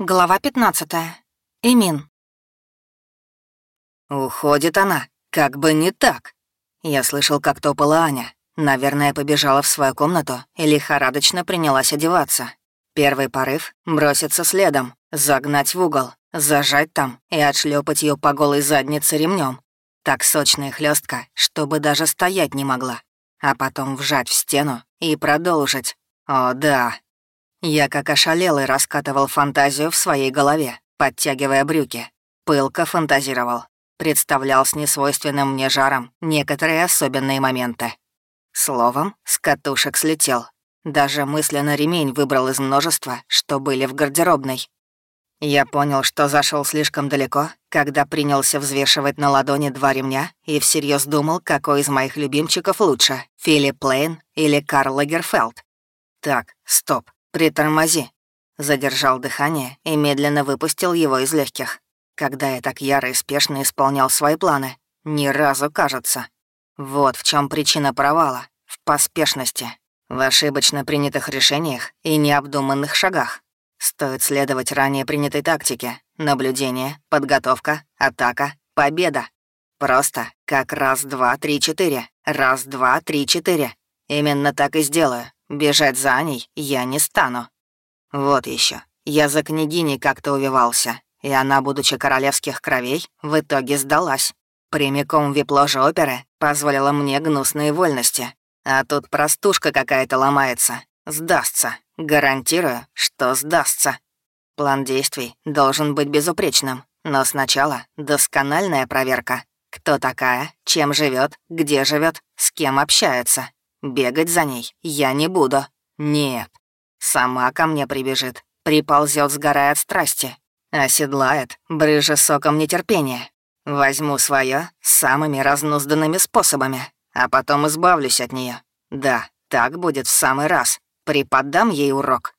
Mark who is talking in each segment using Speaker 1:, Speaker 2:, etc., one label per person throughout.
Speaker 1: Глава 15. Эмин.
Speaker 2: Уходит она, как бы не так. Я слышал, как топала Аня. Наверное, побежала в свою комнату и лихорадочно принялась одеваться. Первый порыв — броситься следом, загнать в угол, зажать там и отшлепать ее по голой заднице ремнем. Так сочная хлестка, чтобы даже стоять не могла. А потом вжать в стену и продолжить. О, да, я как ошалелый раскатывал фантазию в своей голове, подтягивая брюки. Пылко фантазировал. Представлял с несвойственным мне жаром некоторые особенные моменты. Словом, с катушек слетел. Даже мысленно ремень выбрал из множества, что были в гардеробной. Я понял, что зашел слишком далеко, когда принялся взвешивать на ладони два ремня и всерьез думал, какой из моих любимчиков лучше, Филипп Плейн или Карл Лагерфелд. Так, стоп. «Притормози». Задержал дыхание и медленно выпустил его из легких. Когда я так яро и спешно исполнял свои планы, ни разу кажется. Вот в чем причина провала. В поспешности, в ошибочно принятых решениях и необдуманных шагах. Стоит следовать ранее принятой тактике. Наблюдение, подготовка, атака, победа. Просто как раз, два, три, четыре. Раз, два, три, четыре. Именно так и сделаю. Бежать за Аней я не стану. Вот еще. Я за княгиней как-то увивался, и она, будучи королевских кровей, в итоге сдалась. Прямиком в вип-ложе оперы позволила мне гнусные вольности. А тут простушка какая-то ломается. Сдастся. Гарантирую, что сдастся. План действий должен быть безупречным, но сначала доскональная проверка. Кто такая, чем живет, где живет, с кем общается. Бегать за ней я не буду. Нет. Сама ко мне прибежит, приползет, сгорая от страсти. Оседлает, брыжа соком нетерпения. Возьму свое самыми разнузданными способами, а потом избавлюсь от нее. Да, так будет в самый раз. Преподам ей урок.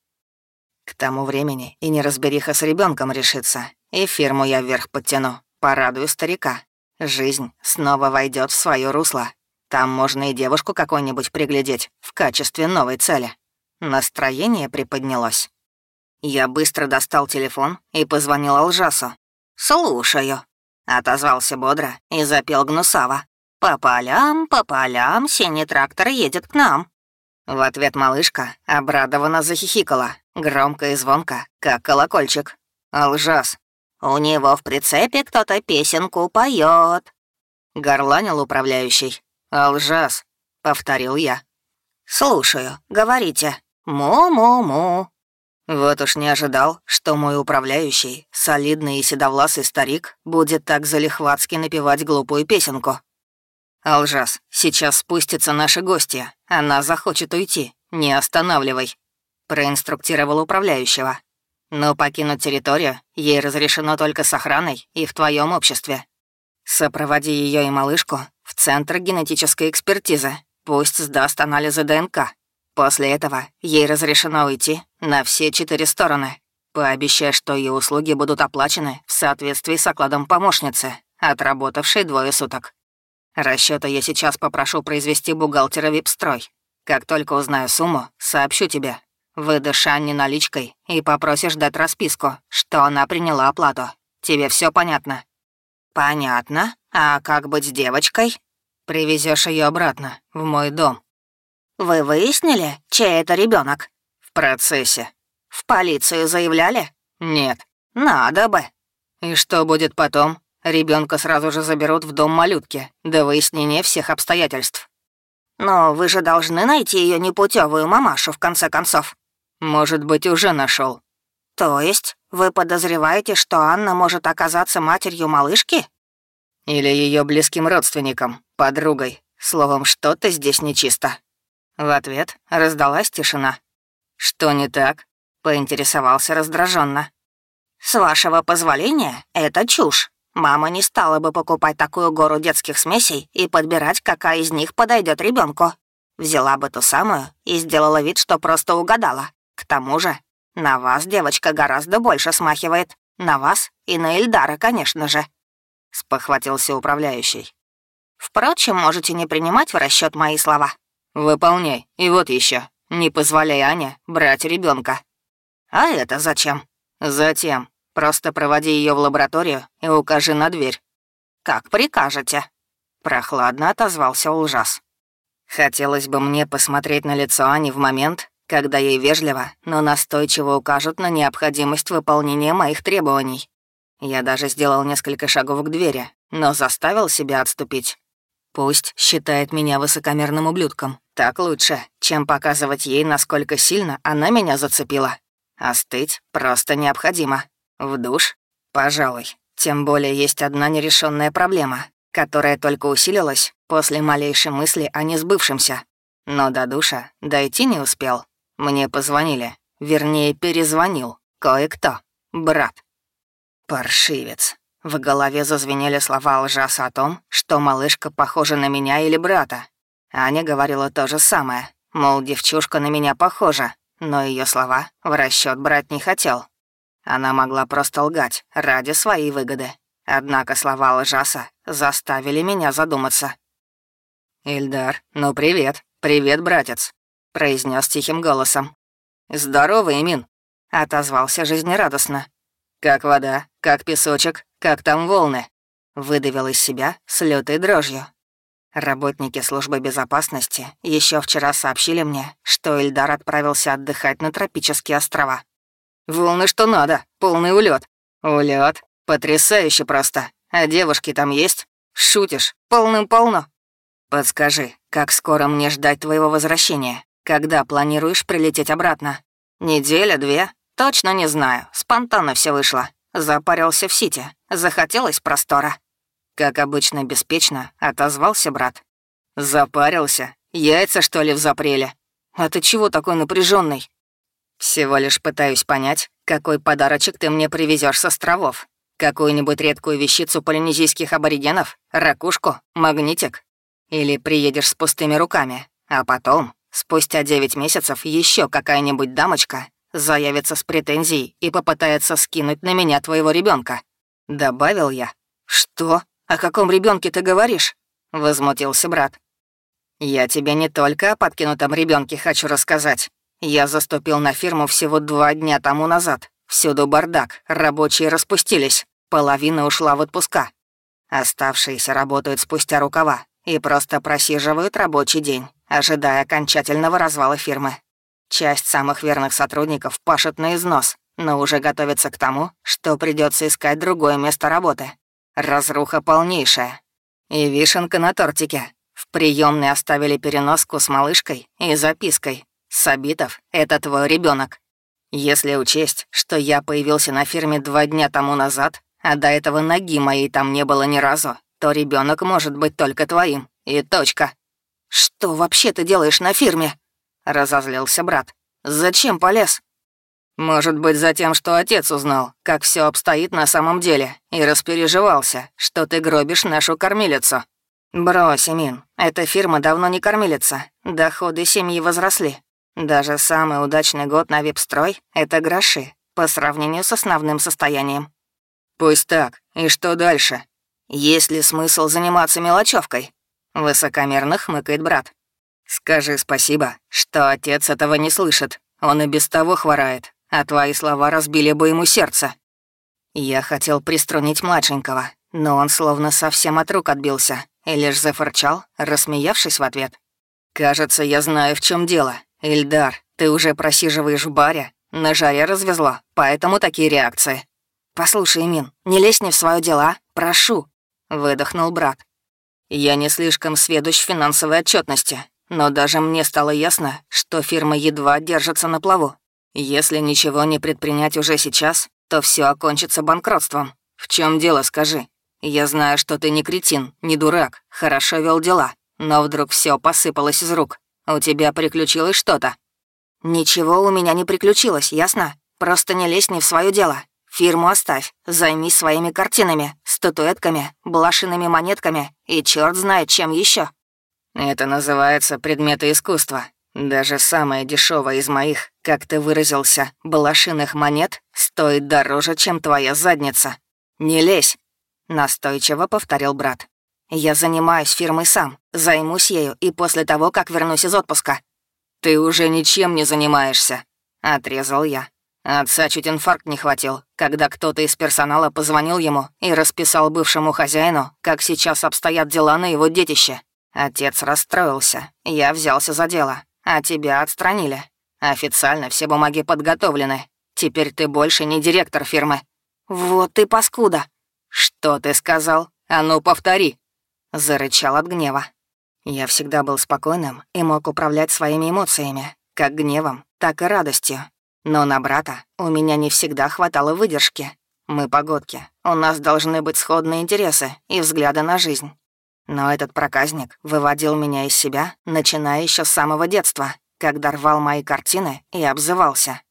Speaker 2: К тому времени и неразбериха с ребенком решится, и фирму я вверх подтяну, порадую старика. Жизнь снова войдет в свое русло. Там можно и девушку какую-нибудь приглядеть в качестве новой цели. Настроение приподнялось. Я быстро достал телефон и позвонил Алжасу. «Слушаю», — отозвался бодро и запел Гнусава. «По полям, по полям, синий трактор едет к нам». В ответ малышка обрадованно захихикала, громко и звонко, как колокольчик. «Алжас, у него в прицепе кто-то песенку поет. горланил управляющий. «Алжас», — повторил я. «Слушаю, говорите. Му-му-му». Вот уж не ожидал, что мой управляющий, солидный и седовласый старик, будет так залихватски напевать глупую песенку. «Алжас, сейчас спустится наши гости. Она захочет уйти. Не останавливай», — проинструктировал управляющего. «Но покинуть территорию ей разрешено только с охраной и в твоем обществе. Сопроводи ее и малышку в Центр генетической экспертизы. Пусть сдаст анализы ДНК. После этого ей разрешено уйти на все четыре стороны. Пообещай, что ее услуги будут оплачены в соответствии с окладом помощницы, отработавшей двое суток. Расчёты я сейчас попрошу произвести бухгалтера Випстрой. Как только узнаю сумму, сообщу тебе. Выдашь Анне наличкой и попросишь дать расписку, что она приняла оплату. Тебе все понятно?» «Понятно. А как быть с девочкой?» Привезешь ее обратно, в мой дом». «Вы выяснили, чей это ребенок? «В процессе». «В полицию заявляли?» «Нет».
Speaker 1: «Надо бы».
Speaker 2: «И что будет потом? Ребенка сразу же заберут в дом малютки до выяснения всех обстоятельств».
Speaker 1: «Но вы же должны найти ее непутевую мамашу, в конце концов».
Speaker 2: «Может быть, уже нашел.
Speaker 1: «То есть вы подозреваете, что Анна может оказаться матерью малышки?»
Speaker 2: «Или ее близким родственником, подругой. Словом, что-то здесь нечисто». В ответ раздалась тишина. «Что не так?» — поинтересовался раздраженно.
Speaker 1: «С вашего позволения, это чушь. Мама не стала бы покупать такую гору детских смесей и подбирать, какая из них подойдет ребенку. Взяла бы ту самую и сделала вид, что просто угадала. К тому же на вас девочка гораздо больше смахивает. На вас и на Эльдара, конечно же», — спохватился управляющий. «Впрочем, можете не принимать в расчет мои слова».
Speaker 2: «Выполняй. И вот еще. Не позволяй Ане брать ребенка.
Speaker 1: «А это зачем?»
Speaker 2: Затем просто проводи ее в лабораторию и укажи на дверь».
Speaker 1: «Как прикажете», — прохладно отозвался ужас.
Speaker 2: Хотелось бы мне посмотреть на лицо Ани в момент, когда ей вежливо, но настойчиво укажут на необходимость выполнения моих требований. Я даже сделал несколько шагов к двери, но заставил себя отступить. Пусть считает меня высокомерным ублюдком. Так лучше, чем показывать ей, насколько сильно она меня зацепила. Остыть просто необходимо. В душ? Пожалуй. Тем более есть одна нерешенная проблема, которая только усилилась после малейшей мысли о несбывшемся. Но до душа дойти не успел. Мне позвонили. Вернее, перезвонил. Кое-кто. Брат. Паршивец. В голове зазвенели слова ужаса о том, что малышка похожа на меня или брата. Аня говорила то же самое, мол, девчушка на меня похожа, но ее слова в расчет брать не хотел. Она могла просто лгать ради своей выгоды. Однако слова лжаса заставили меня задуматься. «Ильдар, ну привет, привет, братец», — произнес тихим голосом. «Здорово, Имин», — отозвался жизнерадостно. «Как вода, как песочек, как там волны?» — выдавил из себя с лютой дрожью. Работники службы безопасности еще вчера сообщили мне, что Ильдар отправился отдыхать на тропические острова. Волны что надо, полный улет. Улет, потрясающе просто. А девушки там есть? Шутишь, полным-полно. Подскажи, как скоро мне ждать твоего возвращения? Когда планируешь прилететь обратно? Неделя, две? Точно не знаю, спонтанно все вышло. Запарился в Сити, захотелось простора. Как обычно, беспечно отозвался брат. Запарился? Яйца, что ли, в запреле? А ты чего такой напряженный? Всего лишь пытаюсь понять, какой подарочек ты мне привезешь с островов. Какую-нибудь редкую вещицу полинезийских аборигенов? Ракушку? Магнитик? Или приедешь с пустыми руками, а потом, спустя девять месяцев, еще какая-нибудь дамочка заявится с претензией и попытается скинуть на меня твоего ребенка. Добавил я. Что? О каком ребенке ты говоришь? Возмутился брат. Я тебе не только о подкинутом ребенке хочу рассказать. Я заступил на фирму всего два дня тому назад. Всюду бардак, рабочие распустились, половина ушла в отпуска. Оставшиеся работают спустя рукава и просто просиживают рабочий день, ожидая окончательного развала фирмы. Часть самых верных сотрудников пашет на износ, но уже готовится к тому, что придется искать другое место работы. Разруха полнейшая. И вишенка на тортике. В приемной оставили переноску с малышкой и запиской Сабитов — это твой ребенок. Если учесть, что я появился на фирме два дня тому назад, а до этого ноги моей там не было ни разу, то ребенок может быть только твоим. И точка. «Что вообще ты делаешь на фирме?» — разозлился брат. «Зачем полез?» «Может быть, за тем, что отец узнал, как все обстоит на самом деле, и распереживался, что ты гробишь нашу кормилицу». «Брось, Эмин, эта фирма давно не кормилица, доходы семьи возросли, даже самый удачный год на вип-строй — это гроши по сравнению с основным состоянием. Пусть так. И что дальше? Есть ли смысл заниматься мелочевкой? Высокомерно хмыкает брат. Скажи спасибо, что отец этого не слышит. Он и без того хворает, а твои слова разбили бы ему сердце. Я хотел приструнить младшенького, но он словно совсем от рук отбился и лишь зафырчал, рассмеявшись в ответ. «Кажется, я знаю, в чем дело. «Ильдар, ты уже просиживаешь в баре. На жаре развезло, поэтому такие реакции». «Послушай, Мин, не лезь не в свое дело, а? прошу», — выдохнул брат. «Я не слишком сведущ в финансовой отчетности, но даже мне стало ясно, что фирма едва держится на плаву. Если ничего не предпринять уже сейчас, то все окончится банкротством. В чем дело, скажи? Я знаю, что ты не кретин, не дурак, хорошо вел дела, но вдруг все посыпалось из рук. У тебя приключилось что-то?» «Ничего у меня не приключилось, ясно? Просто не лезь не в свое дело. Фирму оставь, займись своими картинами, статуэтками, блошиными монетками и черт знает чем еще. «Это называется предметы искусства. Даже самая дешевая из моих, как ты выразился, блошиных монет стоит дороже, чем твоя задница. Не лезь!» Настойчиво повторил брат. Я занимаюсь фирмой сам, займусь ею и после того, как вернусь из отпуска». «Ты уже ничем не занимаешься», — отрезал я. Отца чуть инфаркт не хватил, когда кто-то из персонала позвонил ему и расписал бывшему хозяину, как сейчас обстоят дела на его детище. Отец расстроился, я взялся за дело, а тебя отстранили. Официально все бумаги подготовлены. Теперь ты больше не директор фирмы».
Speaker 1: «Вот ты паскуда!»
Speaker 2: «Что ты сказал? А ну, повтори!» Зарычал от гнева. Я всегда был спокойным и мог управлять своими эмоциями, как гневом, так и радостью. Но на брата у меня не всегда хватало выдержки. Мы погодки, у нас должны быть сходные интересы и взгляды на жизнь. Но этот проказник выводил меня из себя, начиная еще с самого детства, когда рвал мои картины и обзывался.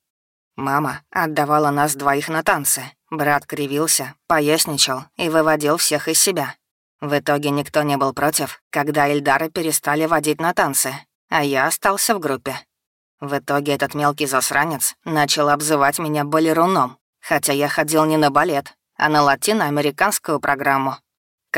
Speaker 2: Мама отдавала нас двоих на танцы. Брат кривился, поясничал и выводил всех из себя. В итоге никто не был против, когда Эльдара перестали водить на танцы, а я остался в группе. В итоге этот мелкий засранец начал обзывать меня балеруном, хотя я ходил не на балет, а на латиноамериканскую программу.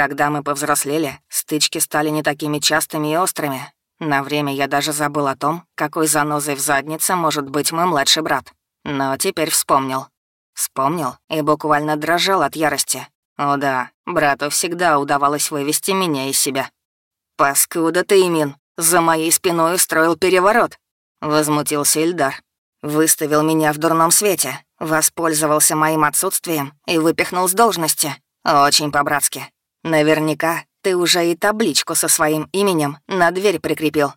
Speaker 2: Когда мы повзрослели, стычки стали не такими частыми и острыми, на время я даже забыл о том, какой занозой в заднице может быть мой младший брат. Но теперь вспомнил. Вспомнил и буквально дрожал от ярости. О да, брату всегда удавалось вывести меня из себя. «Паскуда ты, Имин, за моей спиной устроил переворот!» Возмутился Ильдар. Выставил меня в дурном свете, воспользовался моим отсутствием и выпихнул с должности. Очень по-братски. Наверняка ты уже и табличку со своим именем на дверь прикрепил».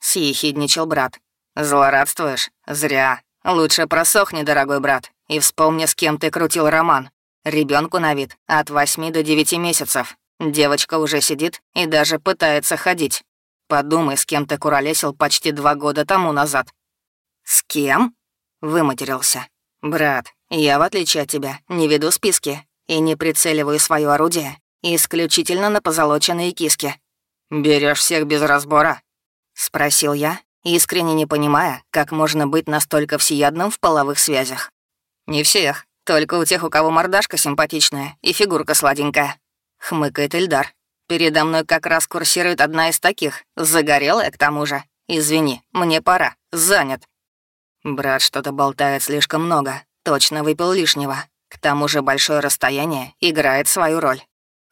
Speaker 2: Съехидничал брат. «Злорадствуешь? Зря. Лучше просохни, дорогой брат, и вспомни, с кем ты крутил роман. Ребенку на вид от восьми до девяти месяцев. Девочка уже сидит и даже пытается ходить. Подумай, с кем ты куролесил почти два года тому назад». «С кем?» — выматерился. «Брат, я, в отличие от тебя, не веду списки и не прицеливаю свое орудие исключительно на позолоченные киски. Берешь всех без разбора? спросил я, искренне не понимая, как можно быть настолько всеядным в половых связях. «Не всех, только у тех, у кого мордашка симпатичная и фигурка сладенькая», — хмыкает Эльдар. «Передо мной как раз курсирует одна из таких, загорелая к тому же. Извини, мне пора, занят». Брат что-то болтает слишком много, точно выпил лишнего. К тому же большое расстояние играет свою роль.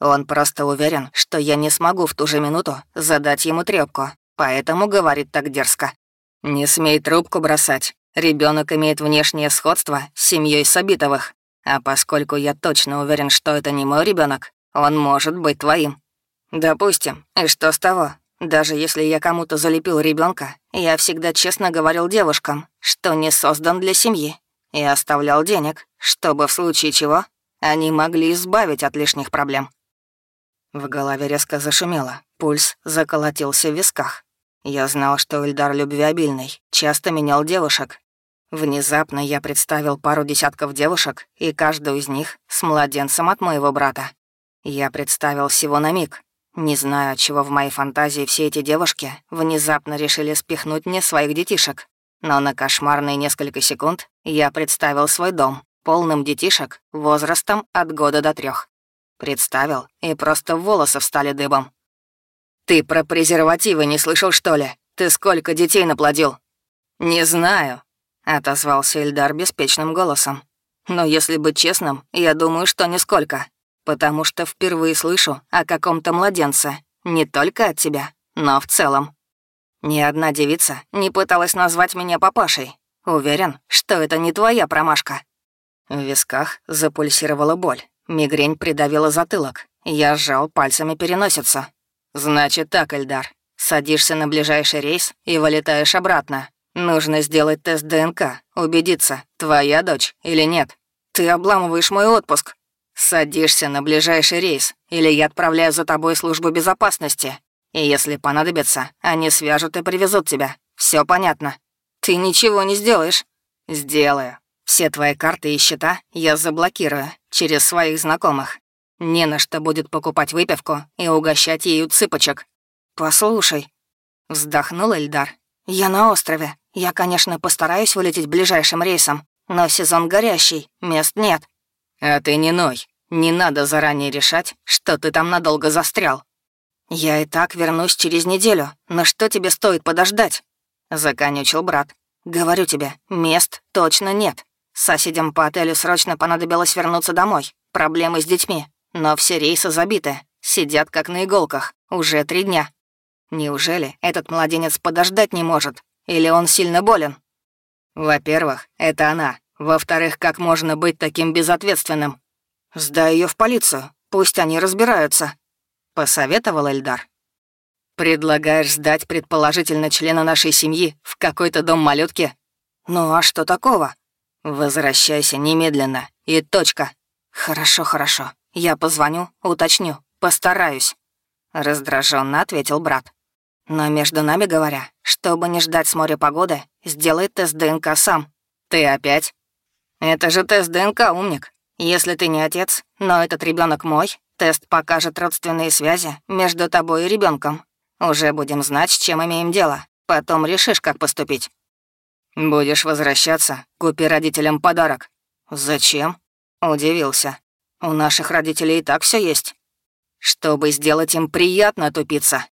Speaker 2: Он просто уверен, что я не смогу в ту же минуту задать ему трёпку, поэтому говорит так дерзко. «Не смей трубку бросать. Ребенок имеет внешнее сходство с семьей Сабитовых. А поскольку я точно уверен, что это не мой ребенок, он может быть твоим. Допустим, и что с того? Даже если я кому-то залепил ребенка, я всегда честно говорил девушкам, что не создан для семьи, и оставлял денег, чтобы в случае чего они могли избавить от лишних проблем. В голове резко зашумело, пульс заколотился в висках. Я знал, что Ильдар любвеобильный, часто менял девушек. Внезапно я представил пару десятков девушек, и каждую из них с младенцем от моего брата. Я представил всего на миг. Не знаю, чего в моей фантазии все эти девушки внезапно решили спихнуть мне своих детишек. Но на кошмарные несколько секунд я представил свой дом, полным детишек, возрастом от года до трех. Представил, и просто волосы встали дыбом. «Ты про презервативы не слышал, что ли? Ты сколько детей наплодил?» «Не знаю», — отозвался Эльдар беспечным голосом. «Но если быть честным, я думаю, что нисколько. Потому что впервые слышу о каком-то младенце. Не только от тебя, но в целом. Ни одна девица не пыталась назвать меня папашей. Уверен, что это не твоя промашка». В висках запульсировала боль. Мигрень придавила затылок. Я сжал пальцами переносицу. «Значит так, Эльдар. Садишься на ближайший рейс и вылетаешь обратно. Нужно сделать тест ДНК, убедиться, твоя дочь или нет. Ты обламываешь мой отпуск. Садишься на ближайший рейс, или я отправляю за тобой службу безопасности. И если понадобится, они свяжут и привезут тебя. Все понятно. Ты ничего не сделаешь. Сделаю. Все твои карты и счета я заблокирую через своих знакомых. Не на что будет покупать выпивку и угощать ею цыпочек. Послушай, вздохнул Эльдар. Я на острове. Я, конечно, постараюсь вылететь ближайшим рейсом, но сезон горящий, мест нет. А ты не ной. Не надо заранее решать, что ты там надолго застрял. Я и так вернусь через неделю, но что тебе стоит подождать? Законючил брат. Говорю тебе, мест точно нет.
Speaker 1: Соседям по отелю срочно понадобилось вернуться домой. Проблемы с детьми. Но все рейсы забиты. Сидят как на иголках. Уже три дня. Неужели этот младенец подождать не может? Или он сильно болен? Во-первых, это она. Во-вторых, как можно быть таким безответственным? Сдай ее в полицию. Пусть они разбираются. Посоветовал Эльдар. Предлагаешь сдать предположительно члена нашей семьи в какой-то дом малютки? Ну а что такого? Возвращайся немедленно. И точка. Хорошо, хорошо. Я позвоню, уточню, постараюсь. Раздраженно ответил брат. Но между нами говоря, чтобы не ждать с моря погоды, сделай тест ДНК сам. Ты опять? Это же тест ДНК, умник. Если ты не отец, но этот ребенок мой, тест покажет родственные связи между тобой и ребенком. Уже будем знать, с чем имеем дело. Потом решишь, как поступить. Будешь возвращаться, купи родителям подарок. Зачем? Удивился. У наших родителей и так все есть. Чтобы сделать им приятно тупиться.